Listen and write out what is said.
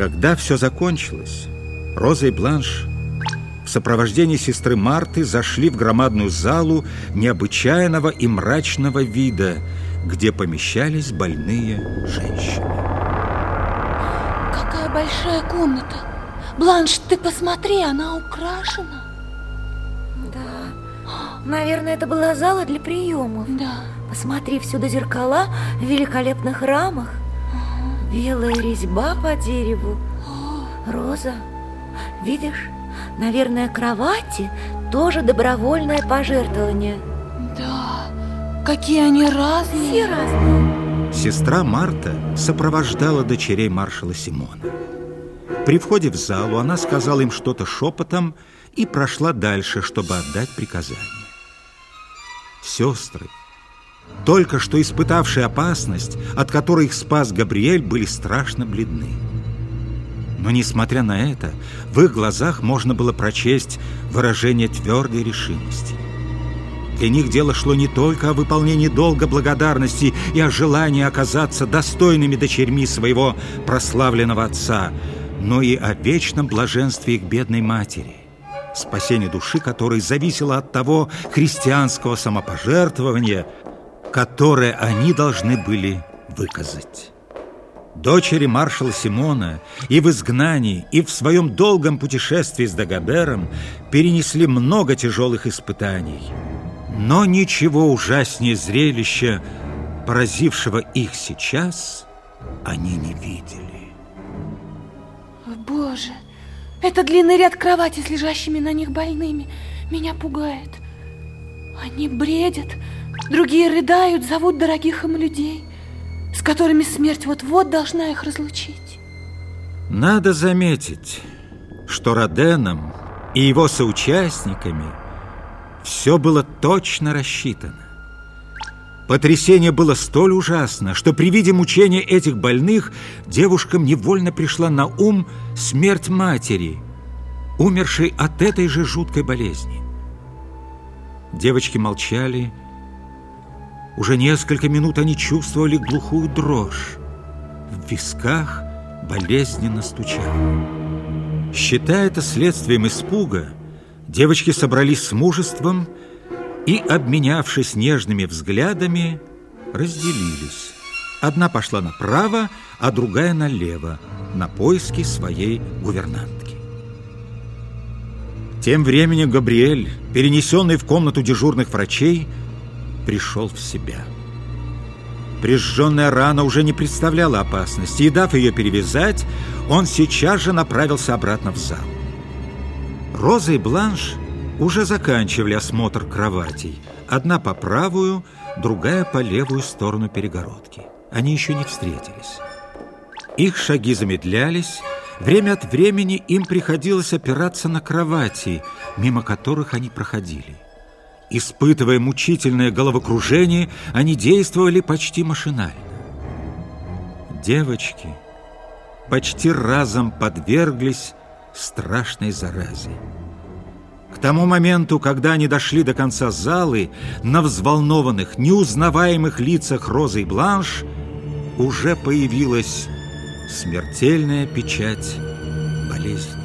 Когда все закончилось, Роза и Бланш в сопровождении сестры Марты зашли в громадную залу необычайного и мрачного вида, где помещались больные женщины. Какая большая комната! Бланш, ты посмотри, она украшена. Да, наверное, это была зала для приемов. Да. Посмотри, всюду зеркала в великолепных рамах. Белая резьба по дереву. Роза, видишь, наверное, кровати тоже добровольное пожертвование. Да, какие они разные. Все разные. Сестра Марта сопровождала дочерей маршала Симона. При входе в залу она сказала им что-то шепотом и прошла дальше, чтобы отдать приказание. Сестры, только что испытавшие опасность, от которой их спас Габриэль, были страшно бледны. Но, несмотря на это, в их глазах можно было прочесть выражение твердой решимости. Для них дело шло не только о выполнении долга благодарности и о желании оказаться достойными дочерьми своего прославленного отца, но и о вечном блаженстве их бедной матери, спасение души которой зависело от того христианского самопожертвования, которое они должны были выказать. Дочери маршала Симона и в изгнании, и в своем долгом путешествии с Дагобером перенесли много тяжелых испытаний. Но ничего ужаснее зрелища, поразившего их сейчас, они не видели. О, Боже, это длинный ряд кроватей с лежащими на них больными меня пугает. Они бредят, другие рыдают, зовут дорогих им людей с которыми смерть вот-вот должна их разлучить. Надо заметить, что Роденом и его соучастниками все было точно рассчитано. Потрясение было столь ужасно, что при виде мучения этих больных девушкам невольно пришла на ум смерть матери, умершей от этой же жуткой болезни. Девочки молчали уже несколько минут они чувствовали глухую дрожь. В висках болезненно стучало. Считая это следствием испуга, девочки собрались с мужеством и, обменявшись нежными взглядами, разделились. Одна пошла направо, а другая налево, на поиски своей гувернантки. Тем временем Габриэль, перенесенный в комнату дежурных врачей, пришел в себя. Прижженная рана уже не представляла опасности, и, дав ее перевязать, он сейчас же направился обратно в зал. Роза и Бланш уже заканчивали осмотр кроватей. Одна по правую, другая по левую сторону перегородки. Они еще не встретились. Их шаги замедлялись. Время от времени им приходилось опираться на кровати, мимо которых они проходили. Испытывая мучительное головокружение, они действовали почти машинально. Девочки почти разом подверглись страшной заразе. К тому моменту, когда они дошли до конца залы, на взволнованных, неузнаваемых лицах Розы и Бланш уже появилась смертельная печать болезни.